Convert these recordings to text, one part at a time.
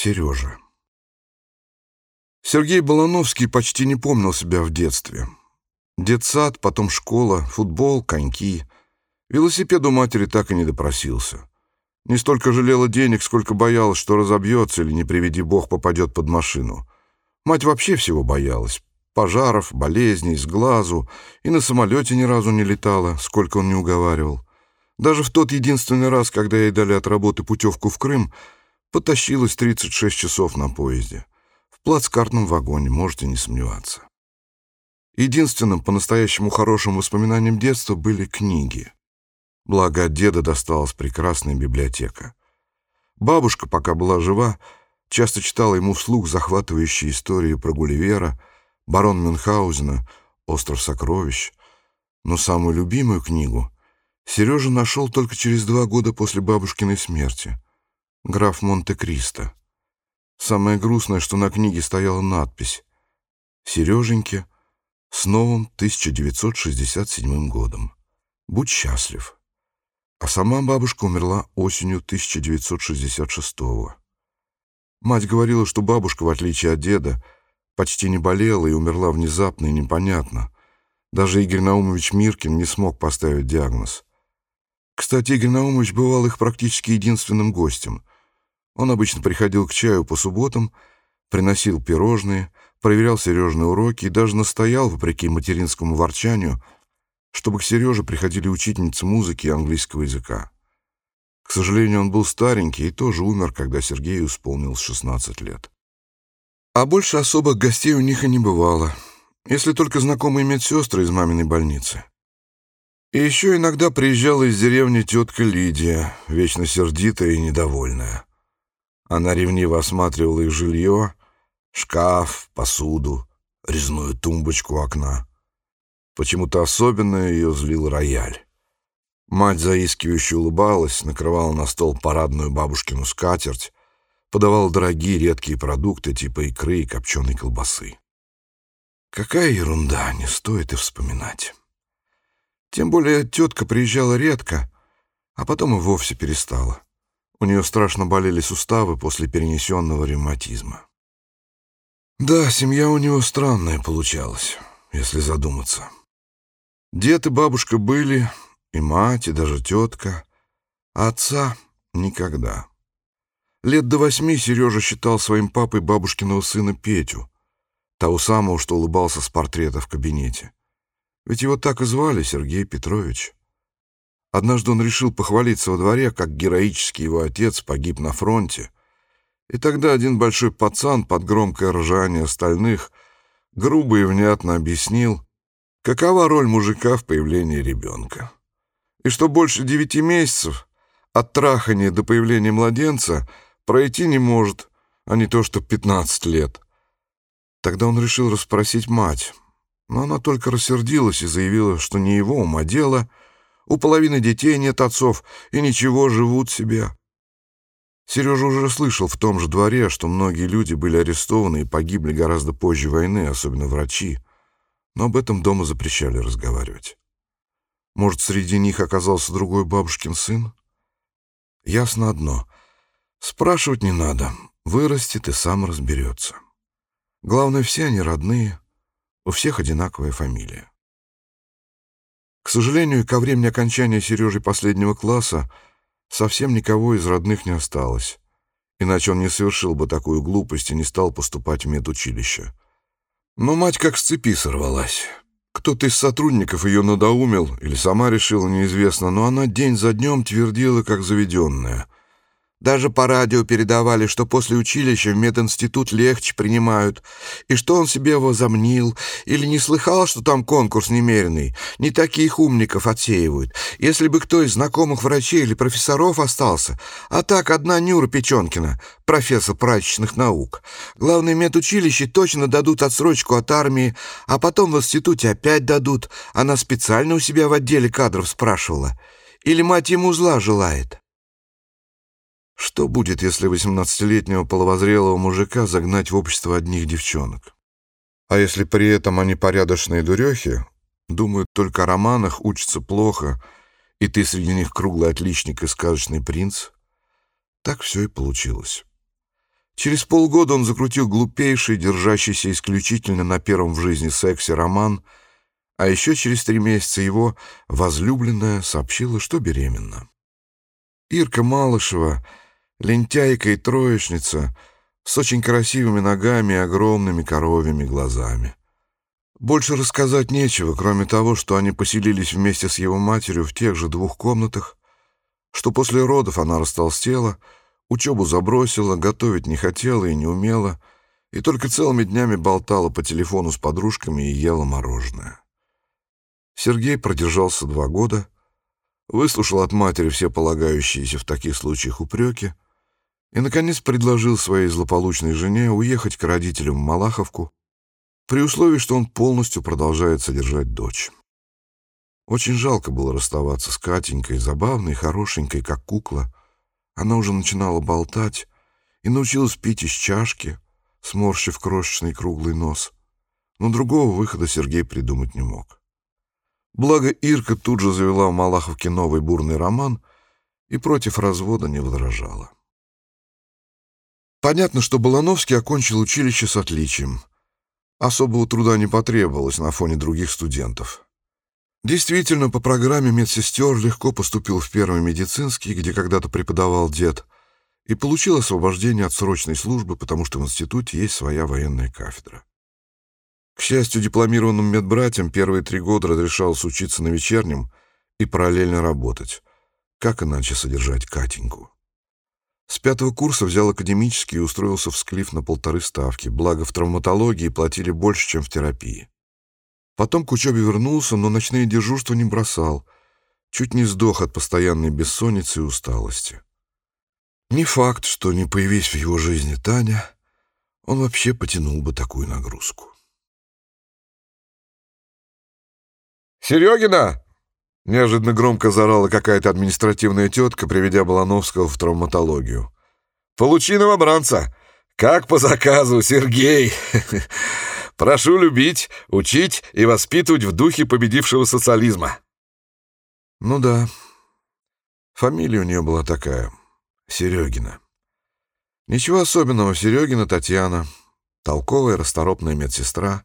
Сережа. Сергей Балановский почти не помнил себя в детстве. Детсад, потом школа, футбол, коньки. Велосипед у матери так и не допросился. Не столько жалела денег, сколько боялась, что разобьется или, не приведи бог, попадет под машину. Мать вообще всего боялась. Пожаров, болезней, с глазу. И на самолете ни разу не летала, сколько он не уговаривал. Даже в тот единственный раз, когда ей дали от работы путевку в Крым, потащилась 36 часов на поезде. В плацкартном вагоне, можете не сомневаться. Единственным по-настоящему хорошим воспоминанием детства были книги. Благо от деда досталась прекрасная библиотека. Бабушка, пока была жива, часто читала ему вслух захватывающие истории про Гулливера, барон Мюнхгаузена, «Остров сокровищ». Но самую любимую книгу Сережа нашел только через два года после бабушкиной смерти. «Граф Монте-Кристо». Самое грустное, что на книге стояла надпись «Сереженьке, с новым 1967 годом. Будь счастлив» а сама бабушка умерла осенью 1966-го. Мать говорила, что бабушка, в отличие от деда, почти не болела и умерла внезапно и непонятно. Даже Игорь Наумович Миркин не смог поставить диагноз. Кстати, Игорь Наумович бывал их практически единственным гостем. Он обычно приходил к чаю по субботам, приносил пирожные, проверял Сережные уроки и даже настоял, вопреки материнскому ворчанию, чтобы к Сереже приходили учительницы музыки и английского языка. К сожалению, он был старенький и тоже умер, когда Сергею исполнилось 16 лет. А больше особых гостей у них и не бывало, если только знакомые медсестры из маминой больницы. И еще иногда приезжала из деревни тетка Лидия, вечно сердитая и недовольная. Она ревниво осматривала их жилье, шкаф, посуду, резную тумбочку окна. Почему-то особенно ее злил рояль. Мать заискивающе улыбалась, накрывала на стол парадную бабушкину скатерть, подавала дорогие редкие продукты типа икры и копченой колбасы. Какая ерунда, не стоит и вспоминать. Тем более тетка приезжала редко, а потом и вовсе перестала. У нее страшно болели суставы после перенесенного ревматизма. Да, семья у него странная получалась, если задуматься. Дед и бабушка были, и мать, и даже тетка, а отца никогда. Лет до восьми Сережа считал своим папой бабушкиного сына Петю, того самого, что улыбался с портрета в кабинете. Ведь его так и звали Сергей Петрович. Однажды он решил похвалиться во дворе, как героически его отец погиб на фронте, и тогда один большой пацан под громкое ржание остальных грубо и внятно объяснил, Какова роль мужика в появлении ребенка? И что больше девяти месяцев от трахания до появления младенца пройти не может, а не то что пятнадцать лет. Тогда он решил расспросить мать, но она только рассердилась и заявила, что не его ума дело, у половины детей нет отцов, и ничего, живут себе. Сережа уже слышал в том же дворе, что многие люди были арестованы и погибли гораздо позже войны, особенно врачи но об этом дома запрещали разговаривать. Может, среди них оказался другой бабушкин сын? Ясно одно. Спрашивать не надо. Вырастет и сам разберется. Главное, все они родные, у всех одинаковая фамилия. К сожалению, ко времени окончания Сережи последнего класса совсем никого из родных не осталось, иначе он не совершил бы такую глупость и не стал поступать в медучилище. Но мать как с цепи сорвалась. Кто-то из сотрудников ее надоумил или сама решила, неизвестно, но она день за днем твердила, как заведенная — даже по радио передавали, что после училища в мединститут легче принимают, и что он себе возомнил, или не слыхал, что там конкурс немеренный, не таких умников отсеивают. Если бы кто из знакомых врачей или профессоров остался, а так одна Нюра Печенкина, профессор прачечных наук. Главное, медучилище точно дадут отсрочку от армии, а потом в институте опять дадут. Она специально у себя в отделе кадров спрашивала. Или мать ему зла желает. Что будет, если восемнадцатилетнего половозрелого мужика загнать в общество одних девчонок? А если при этом они порядочные дурехи, думают только о романах, учатся плохо, и ты среди них круглый отличник и сказочный принц? Так все и получилось. Через полгода он закрутил глупейший, держащийся исключительно на первом в жизни сексе роман, а еще через три месяца его возлюбленная сообщила, что беременна. Ирка Малышева, лентяйка и троечница, с очень красивыми ногами и огромными коровьими глазами. Больше рассказать нечего, кроме того, что они поселились вместе с его матерью в тех же двух комнатах, что после родов она растолстела, учебу забросила, готовить не хотела и не умела, и только целыми днями болтала по телефону с подружками и ела мороженое. Сергей продержался два года, выслушал от матери все полагающиеся в таких случаях упреки и, наконец, предложил своей злополучной жене уехать к родителям в Малаховку, при условии, что он полностью продолжает содержать дочь. Очень жалко было расставаться с Катенькой, забавной, хорошенькой, как кукла. Она уже начинала болтать и научилась пить из чашки, сморщив крошечный круглый нос. Но другого выхода Сергей придумать не мог. Благо Ирка тут же завела в Малаховке новый бурный роман и против развода не возражала. Понятно, что Балановский окончил училище с отличием — Особого труда не потребовалось на фоне других студентов. Действительно, по программе медсестер легко поступил в первый медицинский, где когда-то преподавал дед, и получил освобождение от срочной службы, потому что в институте есть своя военная кафедра. К счастью, дипломированным медбратьям первые три года разрешалось учиться на вечернем и параллельно работать. Как иначе содержать Катеньку? С пятого курса взял академический и устроился в склиф на полторы ставки, благо в травматологии платили больше, чем в терапии. Потом к учебе вернулся, но ночные дежурства не бросал. Чуть не сдох от постоянной бессонницы и усталости. Не факт, что не появись в его жизни Таня, он вообще потянул бы такую нагрузку. «Серегина!» Неожиданно громко заорала какая-то административная тетка, приведя Балановского в травматологию. «Получи новобранца! Как по заказу, Сергей! Прошу любить, учить и воспитывать в духе победившего социализма!» Ну да, фамилия у нее была такая — Серегина. Ничего особенного, Серегина Татьяна, толковая, расторопная медсестра.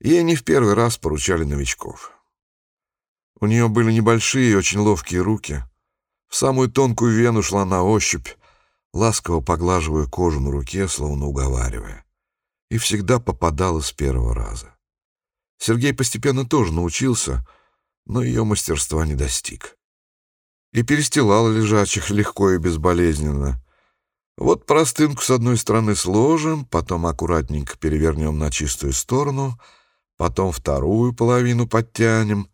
Ей не в первый раз поручали новичков. У нее были небольшие и очень ловкие руки. В самую тонкую вену шла на ощупь, ласково поглаживая кожу на руке, словно уговаривая. И всегда попадала с первого раза. Сергей постепенно тоже научился, но ее мастерства не достиг. И перестилала лежачих легко и безболезненно. Вот простынку с одной стороны сложим, потом аккуратненько перевернем на чистую сторону, потом вторую половину подтянем —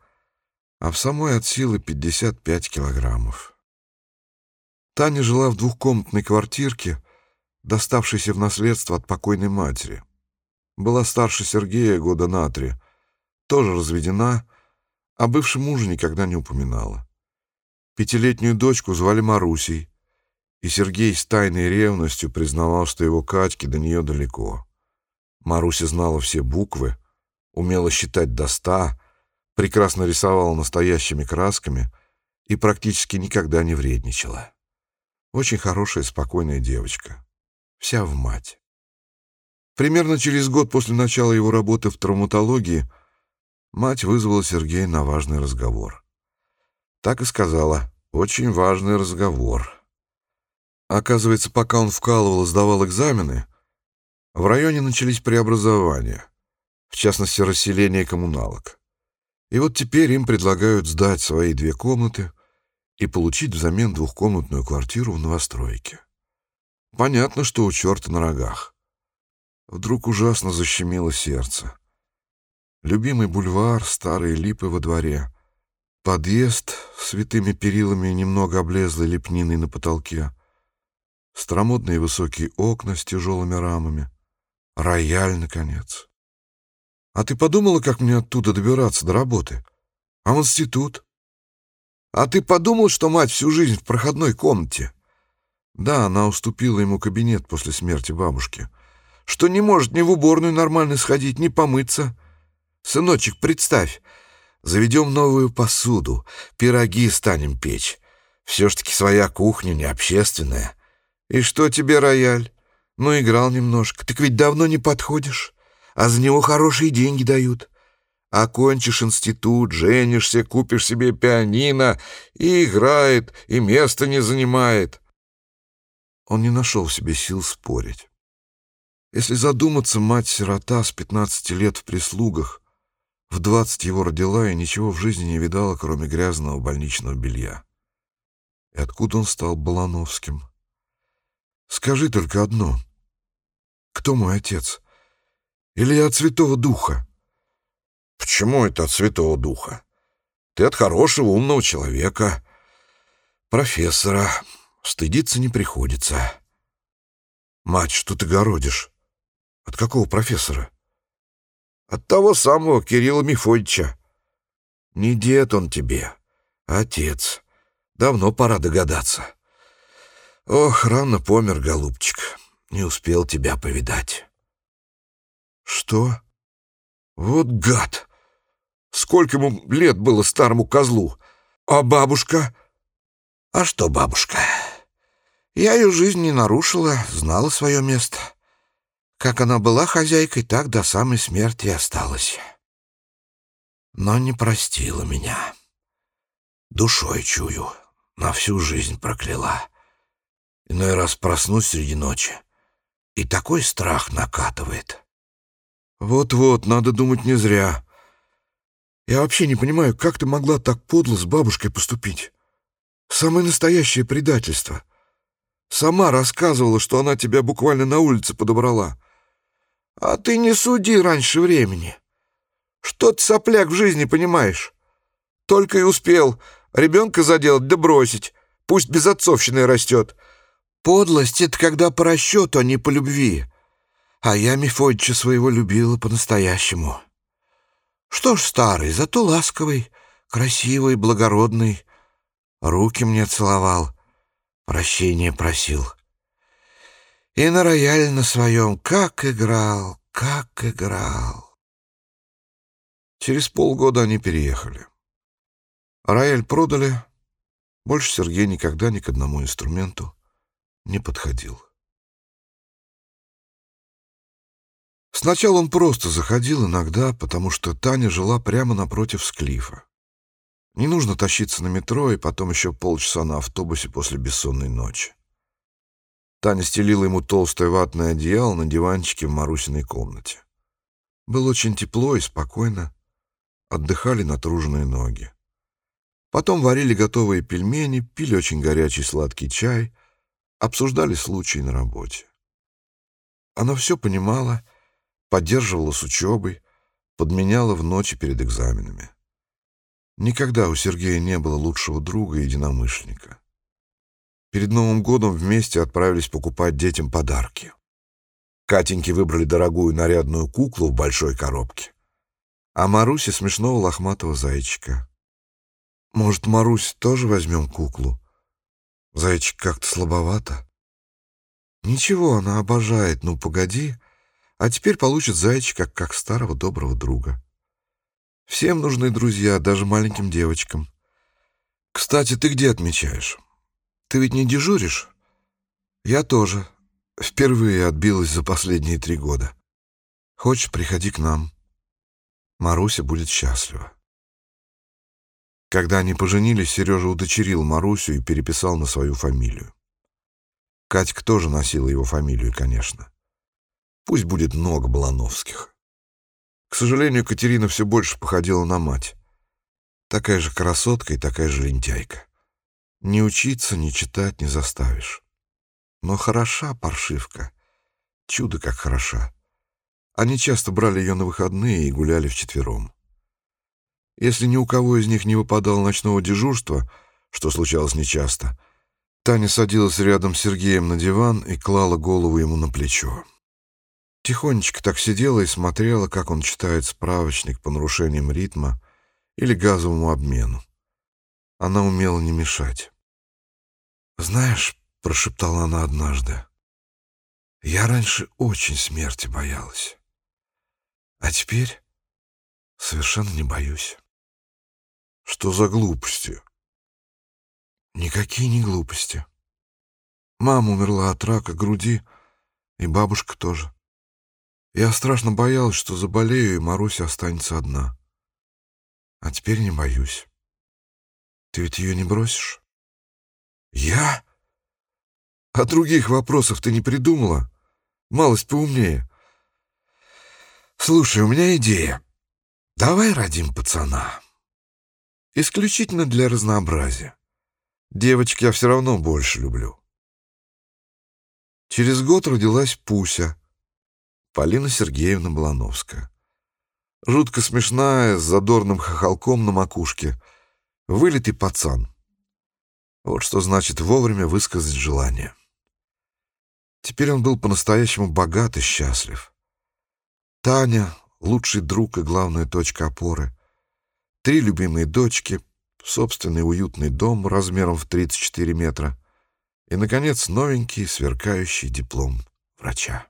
а в самой от силы 55 килограммов. Таня жила в двухкомнатной квартирке, доставшейся в наследство от покойной матери. Была старше Сергея года на три, тоже разведена, а бывшем мужа никогда не упоминала. Пятилетнюю дочку звали Марусей, и Сергей с тайной ревностью признавал, что его Катьке до нее далеко. Маруся знала все буквы, умела считать до ста, прекрасно рисовала настоящими красками и практически никогда не вредничала. Очень хорошая, спокойная девочка. Вся в мать. Примерно через год после начала его работы в травматологии мать вызвала Сергея на важный разговор. Так и сказала «очень важный разговор». Оказывается, пока он вкалывал и сдавал экзамены, в районе начались преобразования, в частности, расселение коммуналок. И вот теперь им предлагают сдать свои две комнаты и получить взамен двухкомнатную квартиру в новостройке. Понятно, что у черта на рогах. Вдруг ужасно защемило сердце. Любимый бульвар, старые липы во дворе, подъезд с святыми перилами и немного облезлой лепниной на потолке, старомодные высокие окна с тяжелыми рамами, рояль, наконец. А ты подумала, как мне оттуда добираться до работы? А в институт? А ты подумал, что мать всю жизнь в проходной комнате? Да, она уступила ему кабинет после смерти бабушки. Что не может ни в уборную нормально сходить, ни помыться. Сыночек, представь, заведем новую посуду, пироги станем печь. Все ж таки своя кухня, не общественная. И что тебе рояль? Ну, играл немножко. Так ведь давно не подходишь. А за него хорошие деньги дают. Окончишь институт, женишься, купишь себе пианино, и играет, и места не занимает. Он не нашел в себе сил спорить. Если задуматься, мать-сирота с пятнадцати лет в прислугах, в двадцать его родила и ничего в жизни не видала, кроме грязного больничного белья. И откуда он стал Балановским? Скажи только одно. Кто мой отец? Или от Святого Духа? Почему это от Святого Духа? Ты от хорошего, умного человека, профессора. Стыдиться не приходится. Мать, что ты городишь? От какого профессора? От того самого Кирилла Мефодича. Не дед он тебе, а отец. Давно пора догадаться. Ох, рано помер, голубчик. Не успел тебя повидать. Что? Вот гад! Сколько ему лет было старому козлу? А бабушка? А что бабушка? Я ее жизнь не нарушила, знала свое место. Как она была хозяйкой, так до самой смерти осталась. Но не простила меня. Душой чую, на всю жизнь прокляла. Иной раз проснусь среди ночи, и такой страх накатывает. Вот-вот, надо думать не зря. Я вообще не понимаю, как ты могла так подло с бабушкой поступить? Самое настоящее предательство. Сама рассказывала, что она тебя буквально на улице подобрала. А ты не суди раньше времени. Что ты, сопляк, в жизни понимаешь? Только и успел ребенка заделать да бросить. Пусть без отцовщины растет. Подлость — это когда по расчету, а не по любви. А я Мефодича своего любила по-настоящему. Что ж, старый, зато ласковый, красивый, благородный. Руки мне целовал, прощения просил. И на рояль на своем как играл, как играл. Через полгода они переехали. Рояль продали. Больше Сергей никогда ни к одному инструменту не подходил. Сначала он просто заходил иногда, потому что Таня жила прямо напротив склифа. Не нужно тащиться на метро и потом еще полчаса на автобусе после бессонной ночи. Таня стелила ему толстое ватное одеяло на диванчике в Марусиной комнате. Было очень тепло и спокойно. Отдыхали натруженные ноги. Потом варили готовые пельмени, пили очень горячий сладкий чай, обсуждали случаи на работе. Она все понимала поддерживала с учебой, подменяла в ночи перед экзаменами. Никогда у Сергея не было лучшего друга и единомышленника. Перед Новым годом вместе отправились покупать детям подарки. Катеньки выбрали дорогую нарядную куклу в большой коробке, а Марусе смешного лохматого зайчика. Может, Марусь тоже возьмем куклу? Зайчик как-то слабовато. Ничего, она обожает, ну погоди — а теперь получит зайчика, как старого доброго друга. Всем нужны друзья, даже маленьким девочкам. Кстати, ты где отмечаешь? Ты ведь не дежуришь? Я тоже. Впервые отбилась за последние три года. Хочешь, приходи к нам. Маруся будет счастлива. Когда они поженились, Сережа удочерил Марусю и переписал на свою фамилию. Катька тоже носила его фамилию, конечно. Пусть будет много Балановских. К сожалению, Катерина все больше походила на мать. Такая же красотка и такая же лентяйка. Не учиться, не читать не заставишь. Но хороша паршивка. Чудо как хороша. Они часто брали ее на выходные и гуляли вчетвером. Если ни у кого из них не выпадало ночного дежурства, что случалось нечасто, Таня садилась рядом с Сергеем на диван и клала голову ему на плечо. Тихонечко так сидела и смотрела, как он читает справочник по нарушениям ритма или газовому обмену. Она умела не мешать. «Знаешь», — прошептала она однажды, — «я раньше очень смерти боялась, а теперь совершенно не боюсь». «Что за глупости?» «Никакие не глупости. Мама умерла от рака груди, — И бабушка тоже. Я страшно боялась, что заболею, и Маруся останется одна. А теперь не боюсь. Ты ведь ее не бросишь? Я? А других вопросов ты не придумала? Малость поумнее. Слушай, у меня идея. Давай родим пацана. Исключительно для разнообразия. Девочек я все равно больше люблю. Через год родилась Пуся, Полина Сергеевна Блановская. Жутко смешная, с задорным хохолком на макушке. Вылитый пацан. Вот что значит вовремя высказать желание. Теперь он был по-настоящему богат и счастлив. Таня — лучший друг и главная точка опоры. Три любимые дочки, собственный уютный дом размером в 34 метра и, наконец, новенький сверкающий диплом врача.